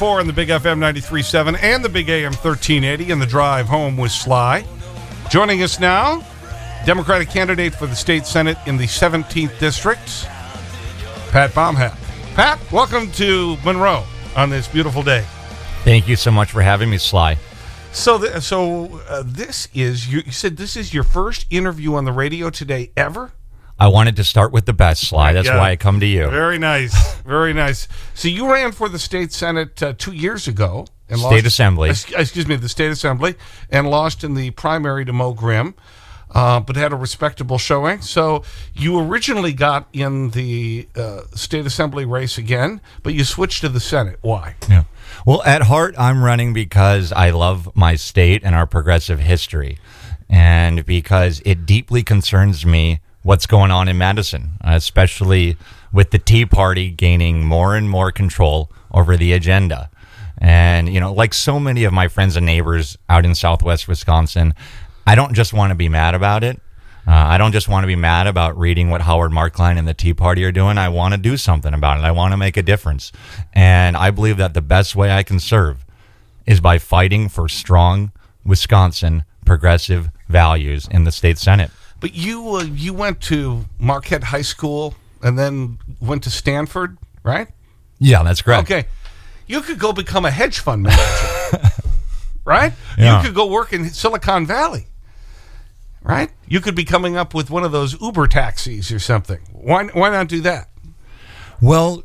1004 on the Big FM 937 and the Big AM 1380 and the drive home with Sly. Joining us now, Democratic candidate for the state Senate in the 17th district, Pat Bomhack. Pat, welcome to Monroe on this beautiful day. Thank you so much for having me, Sly. So, so uh, this is, you, you said this is your first interview on the radio today ever? I wanted to start with the best, Sly. That's Yeah. why I come to you. Very nice. Very nice. So you ran for the state Senate uh, two years ago. And State Assembly. Excuse me, the state assembly, and lost in the primary to Mo Grimm, uh, but had a respectable showing. So you originally got in the uh, state assembly race again, but you switched to the Senate. Why? Yeah. Well, at heart, I'm running because I love my state and our progressive history, and because it deeply concerns me what's going on in Madison, especially with the Tea Party gaining more and more control over the agenda. And, you know, like so many of my friends and neighbors out in southwest Wisconsin, I don't just want to be mad about it. Uh, I don't just want to be mad about reading what Howard Marklein and the Tea Party are doing. I want to do something about it. I want to make a difference. And I believe that the best way I can serve is by fighting for strong Wisconsin progressive values in the state Senate. But you uh, you went to Marquette High School and then went to Stanford, right? Yeah, that's correct. Okay. You could go become a hedge fund manager. right? Yeah. You could go work in Silicon Valley. Right? You could be coming up with one of those Uber taxis or something. Why, why not do that? Well,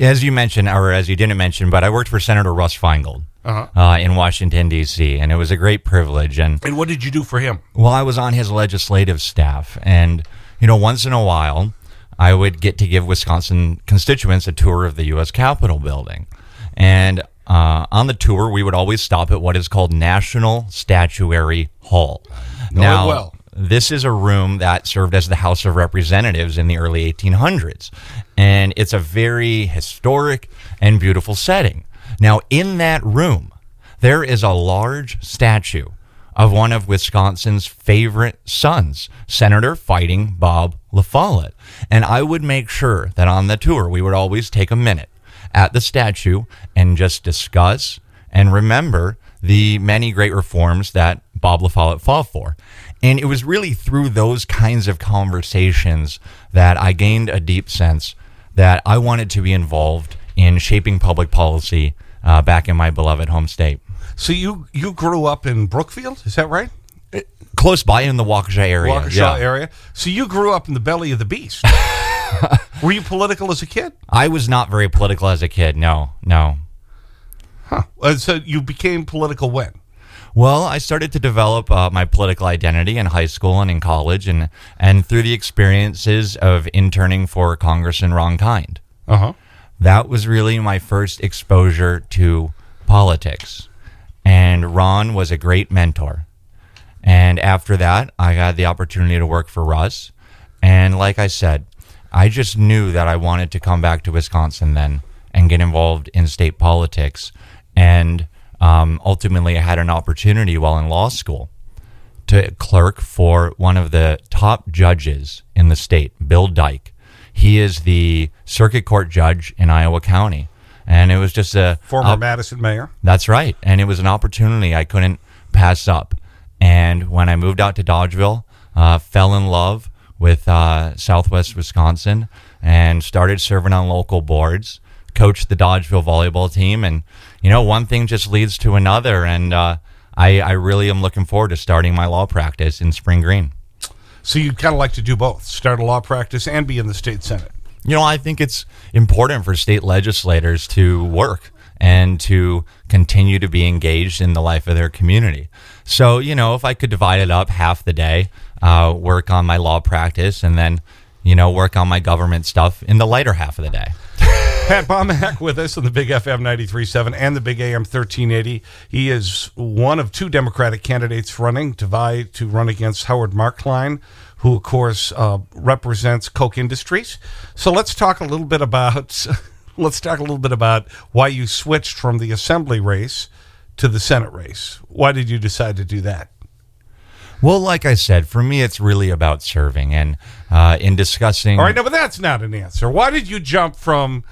as you mentioned, or as you didn't mention, but I worked for Senator Russ Feingold Uh-huh. uh, in Washington, D.C., and it was a great privilege. And And what did you do for him? Well, I was on his legislative staff, and you know, once in a while, I would get to give Wisconsin constituents a tour of the U.S. Capitol building, and uh, on the tour, we would always stop at what is called National Statuary Hall. Know it well. This is a room that served as the House of Representatives in the early 1800s. And it's a very historic and beautiful setting. Now, in that room, there is a large statue of one of Wisconsin's favorite sons, Senator Fighting Bob LaFollette. And I would make sure that on the tour, we would always take a minute at the statue and just discuss and remember the many great reforms that Bob LaFollette fought for. And it was really through those kinds of conversations that I gained a deep sense that I wanted to be involved in shaping public policy uh, back in my beloved home state. So you, you grew up in Brookfield, is that right? Close by in the Waukesha area. Waukesha yeah. area. So you grew up in the belly of the beast. Were you political as a kid? I was not very political as a kid. No, no. Huh. Uh, so you became political when? Well, I started to develop uh, my political identity in high school and in college, and and through the experiences of interning for Congressman Ron Kind. Uh-huh. That was really my first exposure to politics, and Ron was a great mentor. And after that, I had the opportunity to work for Russ, and like I said, I just knew that I wanted to come back to Wisconsin then and get involved in state politics, and um, ultimately, I had an opportunity while in law school to clerk for one of the top judges in the state, Bill Dyke. He is the circuit court judge in Iowa County. And it was just a Former op- Madison mayor. that's right. And it was an opportunity I couldn't pass up. And when I moved out to Dodgeville, uh, fell in love with uh, Southwest Wisconsin and started serving on local boards, coached the Dodgeville volleyball team. And, you know, one thing just leads to another. And uh, I, I really am looking forward to starting my law practice in Spring Green. So you'd kind of like to do both, start a law practice and be in the state senate. You know, I think it's important for state legislators to work and to continue to be engaged in the life of their community. So, you know, if I could divide it up half the day, uh, work on my law practice, and then, you know, work on my government stuff in the lighter half of the day. Pat Bomhack with us on the Big FM 93.7 and the Big AM 1380. He is one of two Democratic candidates running to vie to run against Howard Marklein, who, of course, uh, represents Koch Industries. So let's talk a little bit about let's talk a little bit about why you switched from the assembly race to the Senate race. Why did you decide to do that? Well, like I said, for me, it's really about serving. And uh, in discussing. All right, no, but that's not an answer. Why did you jump from,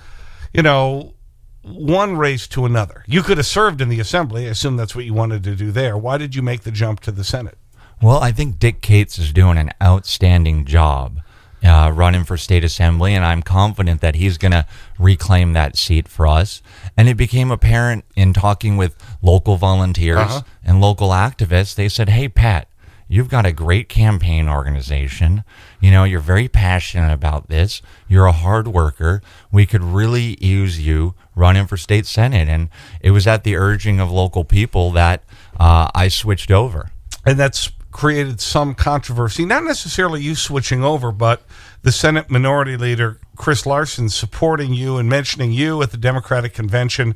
you know, one race to another? You could have served in the assembly. I assume that's what you wanted to do there. Why did you make the jump to the Senate? Well, I think Dick Cates is doing an outstanding job uh, running for state assembly, and I'm confident that he's going to reclaim that seat for us. And it became apparent in talking with local volunteers Uh-huh. and local activists. They said, "Hey, Pat." You've got a great campaign organization. You know, you're very passionate about this. You're a hard worker. We could really use you running for state senate. And it was at the urging of local people that uh, I switched over. And that's created some controversy, not necessarily you switching over, but the Senate Minority Leader, Chris Larson, supporting you and mentioning you at the Democratic Convention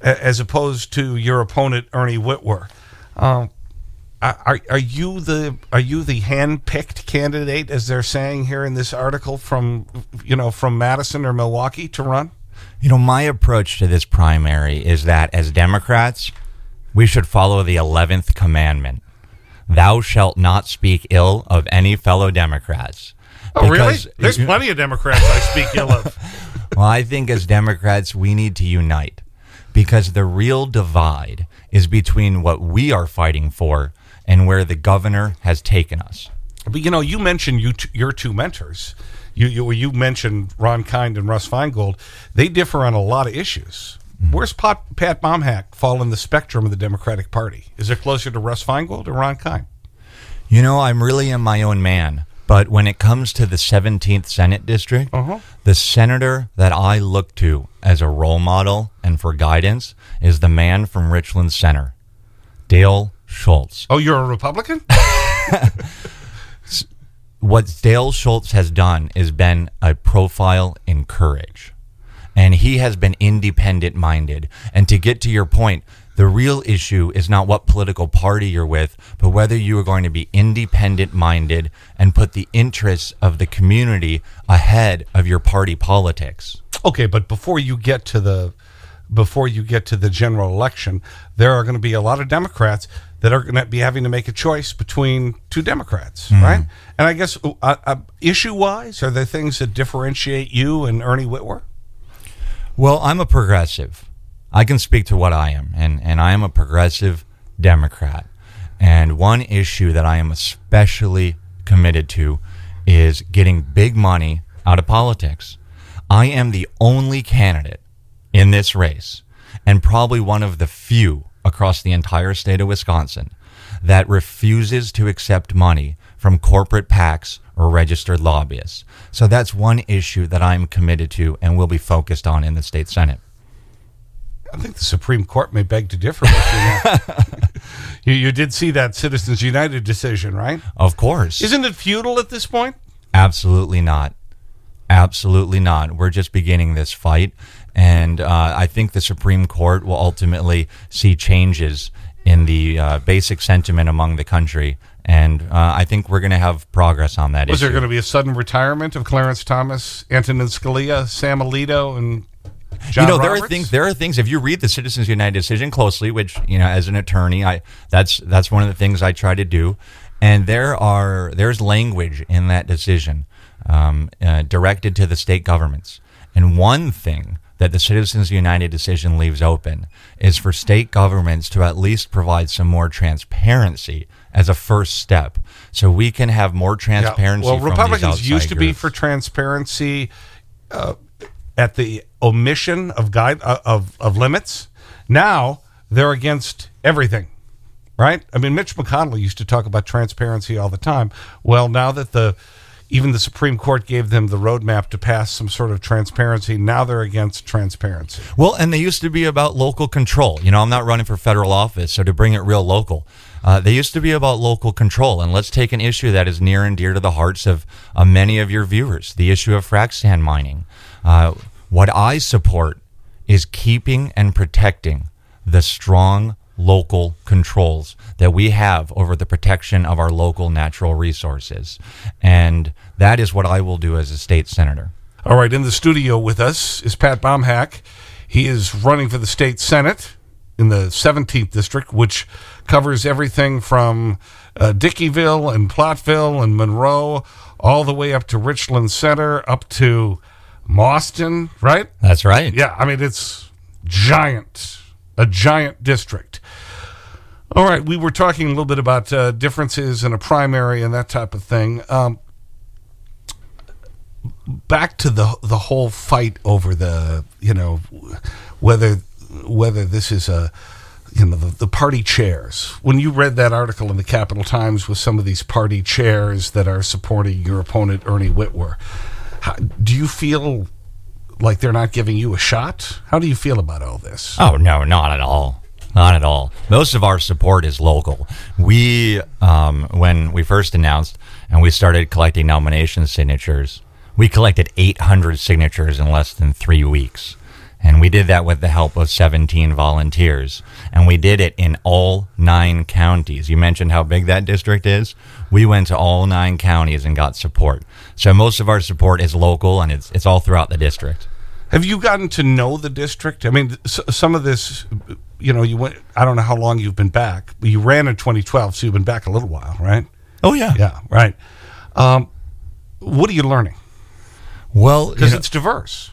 as opposed to your opponent, Ernie Wittwer. Um, Uh, are, are you the are you the hand-picked candidate, as they're saying here in this article from you know from Madison or Milwaukee to run? You know, my approach to this primary is that as Democrats, we should follow the 11th commandment Thou shalt not speak ill of any fellow Democrats. Oh, really? There's plenty of Democrats I speak ill of. Well, I think as Democrats, we need to unite because the real divide is between what we are fighting for and where the governor has taken us. But you know, you mentioned you t your two mentors. You, you you mentioned Ron Kind and Russ Feingold. They differ on a lot of issues. Where's Pat, Pat Bomhack fall in the spectrum of the Democratic Party? Is it closer to Russ Feingold or Ron Kind? You know, I'm really am my own man. But when it comes to the 17th Senate District, Uh-huh. the senator that I look to as a role model and for guidance is the man from Richland Center, Dale Schultz. Oh, you're a Republican? What Dale Schultz has done is been a profile in courage. And he has been independent minded. And to get to your point, the real issue is not what political party you're with, but whether you are going to be independent minded and put the interests of the community ahead of your party politics. Okay, but before you get to the before you get to the general election, there are going to be a lot of Democrats that are going to be having to make a choice between two Democrats, right? And I guess uh, uh, issue wise, are there things that differentiate you and Ernie Wittwer? Well, I'm a progressive. I can speak to what I am, and, and I am a progressive Democrat. And one issue that I am especially committed to is getting big money out of politics. I am the only candidate in this race, and probably one of the few across the entire state of Wisconsin, that refuses to accept money from corporate PACs or registered lobbyists. So that's one issue that I'm committed to and will be focused on in the state Senate. I think the Supreme Court may beg to differ with you. you, you did see that Citizens United decision, right? Of course. Isn't it futile at this point? Absolutely not. Absolutely not. We're just beginning this fight. And uh, I think the Supreme Court will ultimately see changes in the uh, basic sentiment among the country. And uh, I think we're going to have progress on that Was there going to be a sudden retirement of Clarence Thomas, Antonin Scalia, Sam Alito, and John you know, there are things. There are things. If you read the Citizens United decision closely, which you know, as an attorney, I that's that's one of the things I try to do. And there are there's language in that decision um, uh, directed to the state governments. And one thing that the Citizens United decision leaves open is for state governments to at least provide some more transparency as a first step, so we can have more Yeah. transparency. Well, from these Republicans used to be for transparency uh, at the omission of guide uh, of of limits. Now they're against everything, right? I mean, Mitch McConnell used to talk about transparency all the time. Well, now that the even the Supreme Court gave them the roadmap to pass some sort of transparency, now they're against transparency. Well, and they used to be about local control. You know, I'm not running for federal office, so to bring it real local, uh, they used to be about local control. And let's take an issue that is near and dear to the hearts of uh, many of your viewers the issue of frac sand mining. Uh, What I support is keeping and protecting the strong local controls that we have over the protection of our local natural resources. And that is what I will do as a state senator. All right, in the studio with us is Pat Bomhack. He is running for the state senate in the 17th district, which covers everything from uh, Dickeyville and Platteville and Monroe, all the way up to Richland Center, up to Mauston, right? That's right. Yeah, I mean, it's giant, a giant district. All right, we were talking a little bit about uh, differences in a primary and that type of thing. Um, back to the the whole fight over the you know whether whether this is a you know the, the party chairs when you read that article in the capital times with some of these party chairs that are supporting your opponent ernie wittwer how, do you feel like they're not giving you a shot how do you feel about all this Oh, no, not at all. Not at all. Most of our support is local. We, um, when we first announced and we started collecting nomination signatures, we collected 800 signatures in less than three weeks. And we did that with the help of 17 volunteers. And we did it in all nine counties. You mentioned how big that district is. We went to all nine counties and got support. So most of our support is local and it's, it's all throughout the district. Have you gotten to know the district? I mean, some of this, you know, you went, I don't know how long you've been back, but you ran in 2012, so you've been back a little while, right? Oh, yeah. Yeah, right. Um, what are you learning? Well, Because it's diverse.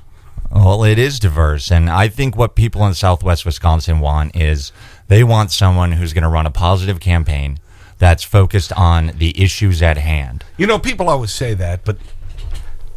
Well, it is diverse. And I think what people in Southwest Wisconsin want is they want someone who's going to run a positive campaign that's focused on the issues at hand. You know, people always say that, but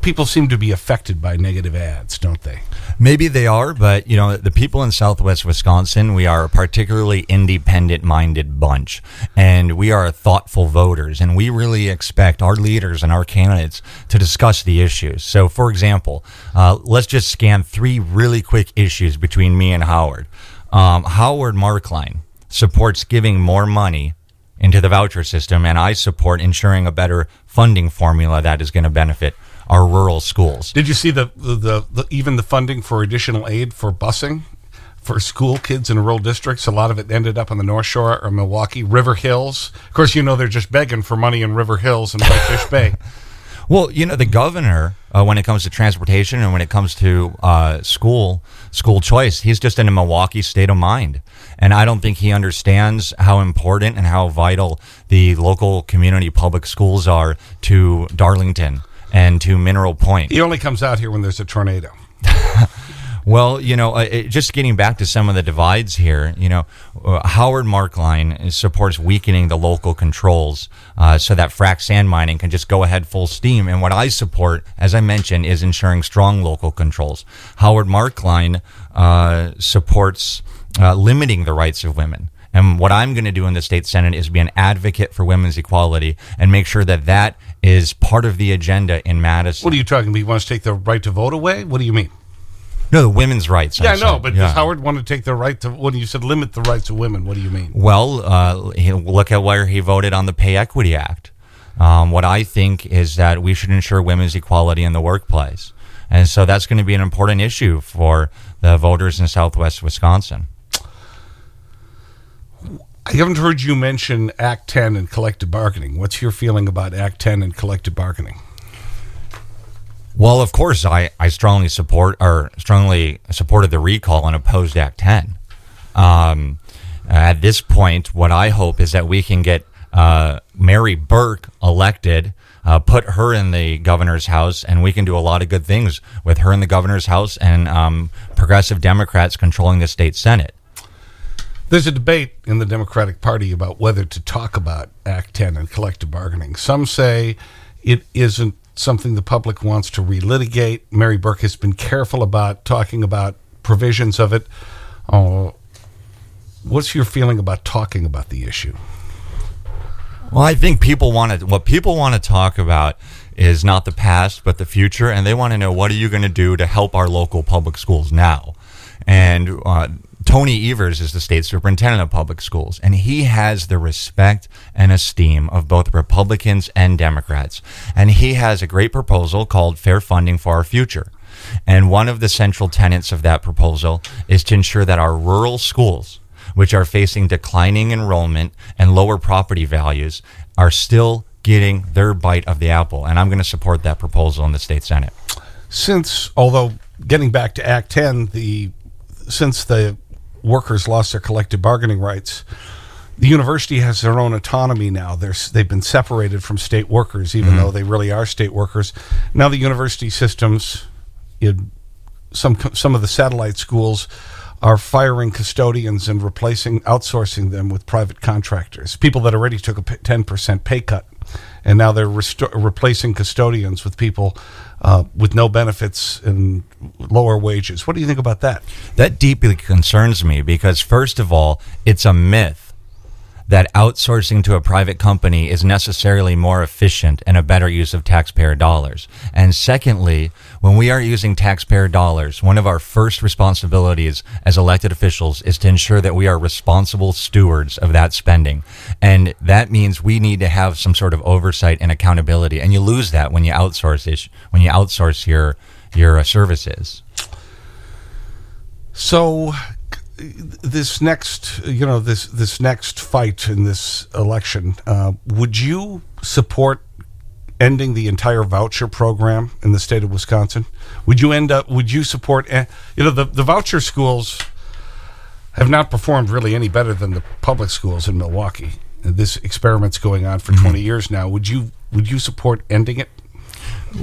people seem to be affected by negative ads, don't they? Maybe they are, but you know, the people in Southwest Wisconsin, we are a particularly independent-minded bunch, and we are thoughtful voters, and we really expect our leaders and our candidates to discuss the issues. So, for example, uh, let's just scan three really quick issues between me and Howard. Um, Howard Marklein supports giving more money into the voucher system, and I support ensuring a better funding formula that is going to benefit our rural schools. Did you see the, the, the, the even the funding for additional aid for busing for school kids in rural districts? A lot of it ended up on the North Shore or Milwaukee, River Hills. Of course, you know they're just begging for money in River Hills and Whitefish Bay. Well, you know, the governor, uh, when it comes to transportation and when it comes to uh, school school choice, he's just in a Milwaukee state of mind, and I don't think he understands how important and how vital the local community public schools are to Darlington and to Mineral Point. He only comes out here when there's a tornado. Well, you know, uh, just getting back to some of the divides here, you know, uh, Howard Marklein supports weakening the local controls uh, so that frac sand mining can just go ahead full steam. And what I support, as I mentioned, is ensuring strong local controls. Howard Marklein uh, supports uh, limiting the rights of women. And what I'm going to do in the state senate is be an advocate for women's equality and make sure that that is part of the agenda in Madison. What are you talking about? He wants to take the right to vote away? What do you mean? No, the women's rights. Yeah, I know, but Yeah. does Howard want to take the right to, when you said limit the rights of women, what do you mean? Well, uh, he- look at where he voted on the Pay Equity Act. Um, what I think is that we should ensure women's equality in the workplace. And so that's going to be an important issue for the voters in southwest Wisconsin. I haven't heard you mention Act 10 and collective bargaining. What's your feeling about Act 10 and collective bargaining? Well, of course, I, I strongly support or strongly supported the recall and opposed Act 10. Um, at this point, what I hope is that we can get uh, Mary Burke elected, uh, put her in the governor's house, and we can do a lot of good things with her in the governor's house and um, progressive Democrats controlling the state Senate. There's a debate in the Democratic Party about whether to talk about Act 10 and collective bargaining. Some say it isn't something the public wants to relitigate. Mary Burke has been careful about talking about provisions of it. Oh, what's your feeling about talking about the issue? Well, I think people want to, what people want to talk about is not the past, but the future. And they want to know what are you going to do to help our local public schools now? And uh, Tony Evers is the state superintendent of public schools, and he has the respect and esteem of both Republicans and Democrats. And he has a great proposal called Fair Funding for Our Future. And one of the central tenets of that proposal is to ensure that our rural schools, which are facing declining enrollment and lower property values, are still getting their bite of the apple. And I'm going to support that proposal in the state Senate. Since, although getting back to Act 10, the, since the workers lost their collective bargaining rights, the university has their own autonomy now. They're, they've been separated from state workers, even mm-hmm. though they really are state workers. Now the university systems, in some, some of the satellite schools are firing custodians and replacing, outsourcing them with private contractors. People that already took a 10% pay cut. And now they're replacing custodians with people uh, with no benefits and lower wages. What do you think about that? That deeply concerns me because, first of all, it's a myth that outsourcing to a private company is necessarily more efficient and a better use of taxpayer dollars. And secondly, when we are using taxpayer dollars, one of our first responsibilities as elected officials is to ensure that we are responsible stewards of that spending. And that means we need to have some sort of oversight and accountability. And you lose that when you outsource ish, when you outsource your your uh, services. So this next, you know, this this next fight in this election, uh, would you support ending the entire voucher program in the state of Wisconsin? Would you end up? Would you support? eh, You know, the the voucher schools have not performed really any better than the public schools in Milwaukee. This experiment's going on for 20 years now. Would you would you support ending it?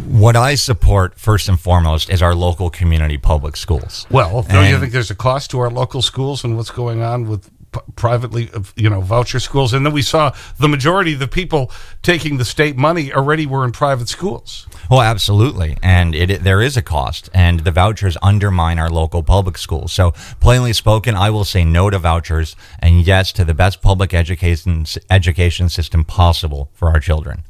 What I support first and foremost is our local community public schools. Well, don't you think there's a cost to our local schools and what's going on with privately, uh, you know, voucher schools? And then we saw the majority of the people taking the state money already were in private schools. Well, absolutely, and it, it there is a cost, and the vouchers undermine our local public schools. So, plainly spoken, I will say no to vouchers and yes to the best public education education system possible for our children.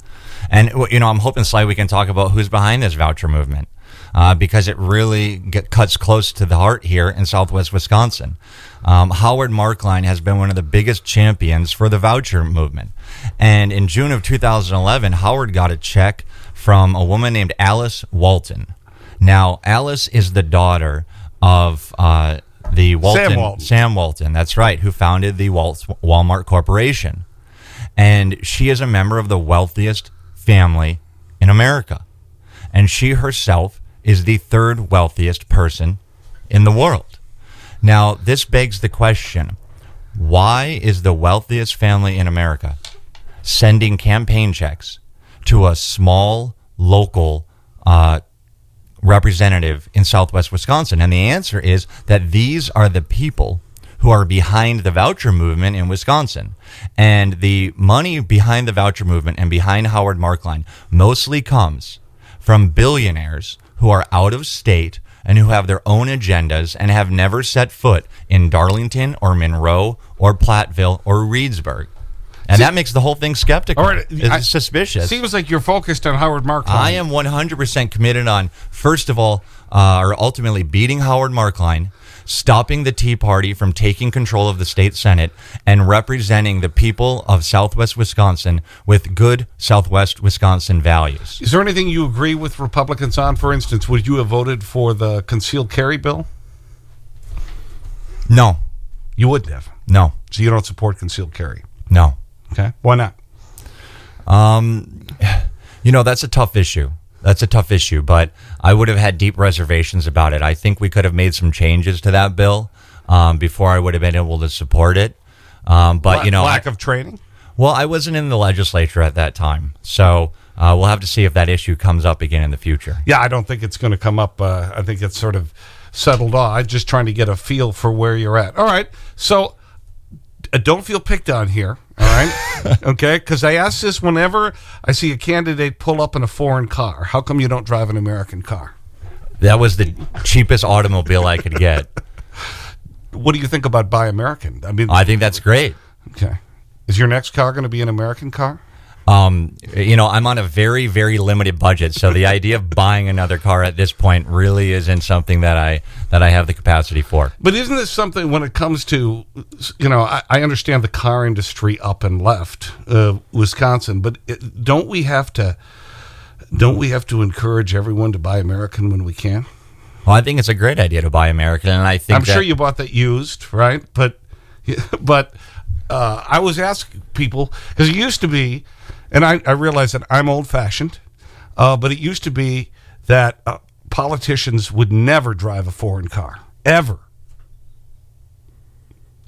And you know, I'm hoping, Sly, we can talk about who's behind this voucher movement. Uh, because it really get, cuts close to the heart here in Southwest Wisconsin. Um, Howard Marklein has been one of the biggest champions for the voucher movement. And in June of 2011, Howard got a check from a woman named Alice Walton. Now, Alice is the daughter of uh, the Walton, Walton. Sam Walton, that's right, who founded the Walmart Corporation. And she is a member of the wealthiest family in America. And she herself is the third wealthiest person in the world. Now, this begs the question why is the wealthiest family in America sending campaign checks to a small local uh, representative in southwest Wisconsin? And the answer is that these are the people who are behind the voucher movement in Wisconsin. And the money behind the voucher movement and behind Howard Marklein mostly comes from billionaires who are out of state and who have their own agendas and have never set foot in Darlington or Monroe or Platteville or Reedsburg. And that makes the whole thing skeptical. Right, it's I- suspicious. Seems like you're focused on Howard Marklein. I am 100% committed on, first of all, uh, or ultimately beating Howard Markline, stopping the Tea Party from taking control of the state Senate, and representing the people of Southwest Wisconsin with good Southwest Wisconsin values. Is there anything you agree with Republicans on? For instance, would you have voted for the concealed carry bill? No, You wouldn't have. no, So you don't support concealed carry. no. Okay. Why not? Um, You know, that's a tough issue. That's a tough issue, but I would have had deep reservations about it. I think we could have made some changes to that bill um, before I would have been able to support it. Um, but, you know, lack of training. Well, I wasn't in the legislature at that time, so uh, we'll have to see if that issue comes up again in the future. Yeah, I don't think it's going to come up. Uh, I think it's sort of settled off. I'm just trying to get a feel for where you're at. All right. So uh, don't feel picked on here. All right. okay. Because I ask this whenever I see a candidate pull up in a foreign car. How come you don't drive an American car? That was the cheapest automobile I could get. What do you think about Buy American? I mean, I think that's great. okay. Is your next car going to be an American car? Um, you know, I'm on a very, very limited budget, so the idea of buying another car at this point really isn't something that I that I have the capacity for. But isn't this something when it comes to, you know, I, I understand the car industry up and left uh, Wisconsin, but it, don't we have to, don't we have to encourage everyone to buy American when we can? Well, I think it's a great idea to buy American, and I think I'm sure you bought that used, right? But, but uh, I was asking people, because it used to be, and I, I realize that I'm old fashioned, uh, but it used to be that uh, politicians would never drive a foreign car, ever.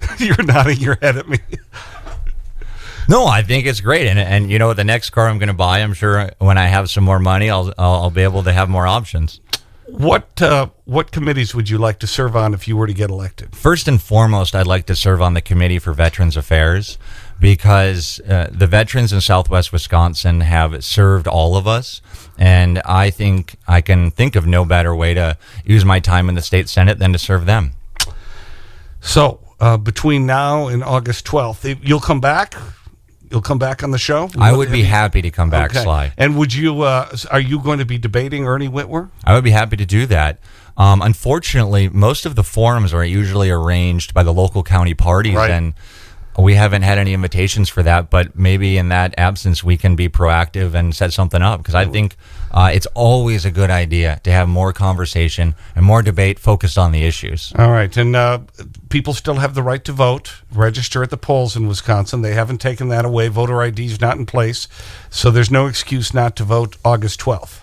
You're nodding your head at me. No, I think it's great, and and you know the next car I'm going to buy, I'm sure when I have some more money, I'll I'll, I'll be able to have more options. What, uh, what committees would you like to serve on if you were to get elected? First and foremost, I'd like to serve on the committee for Veterans Affairs because uh, the veterans in Southwest Wisconsin have served all of us, and I think I can think of no better way to use my time in the state senate than to serve them. So, uh, between now and August 12th, you'll come back? You'll come back on the show? I would be happy to come back, Okay. Sly. And would you, uh, are you going to be debating Ernie Wittwer? I would be happy to do that. Um, unfortunately, most of the forums are usually arranged by the local county parties, Right. and we haven't had any invitations for that. But maybe in that absence, we can be proactive and set something up because I think uh, it's always a good idea to have more conversation and more debate focused on the issues. All right. And uh, people still have the right to vote, register at the polls in Wisconsin. They haven't taken that away. Voter ID is not in place. So there's no excuse not to vote August 12th.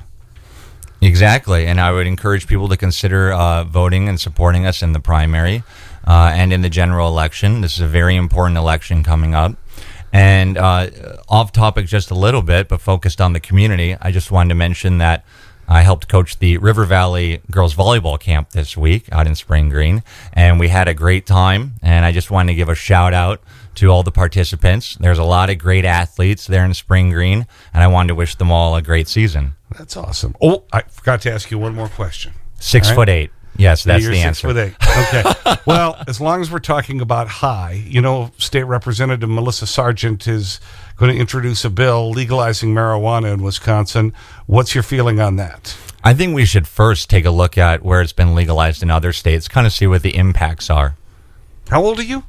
Exactly, and I would encourage people to consider uh, voting and supporting us in the primary uh, and in the general election. This is a very important election coming up. And uh, off topic just a little bit, but focused on the community, I just wanted to mention that I helped coach the River Valley girls volleyball camp this week out in Spring Green, and we had a great time. And I just wanted to give a shout out to all the participants. There's a lot of great athletes there in Spring Green, and I wanted to wish them all a great season. That's awesome. Oh, I forgot to ask you one more question. Six right. foot eight. Yes, that's the answer. Okay. well, as long as we're talking about high, you know, State Representative Melissa Sargent is going to introduce a bill legalizing marijuana in Wisconsin. What's your feeling on that? I think we should first take a look at where it's been legalized in other states, kind of see what the impacts are. How old are you?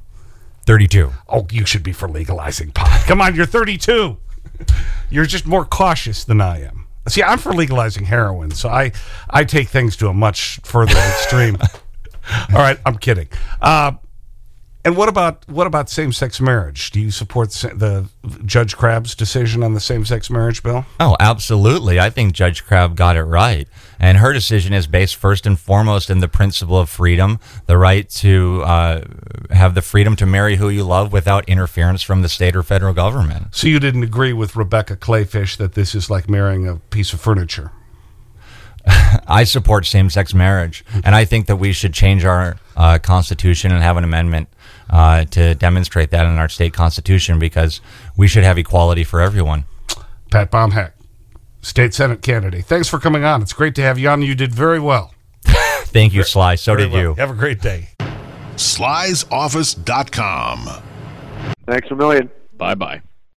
32. Oh, you should be for legalizing pot. Come on, you're 32. You're just more cautious than I am. See, I'm for legalizing heroin, so I, I take things to a much further extreme. All right, I'm kidding. Uh, and what about what about same-sex marriage? Do you support the Judge Crabb's decision on the same-sex marriage bill? Oh, absolutely. I think Judge Crabb got it right. And her decision is based first and foremost in the principle of freedom, the right to uh, have the freedom to marry who you love without interference from the state or federal government. So you didn't agree with Rebecca Kleefisch that this is like marrying a piece of furniture? I support same sex marriage, and I think that we should change our uh, constitution and have an amendment uh, to demonstrate that in our state constitution because we should have equality for everyone. Pat Bomhack, state senate candidate. Thanks for coming on. It's great to have you on. You did very well. Thank you, Sly. So Very did well. you. Have a great day. slysoffice.com. Thanks a million. Bye bye.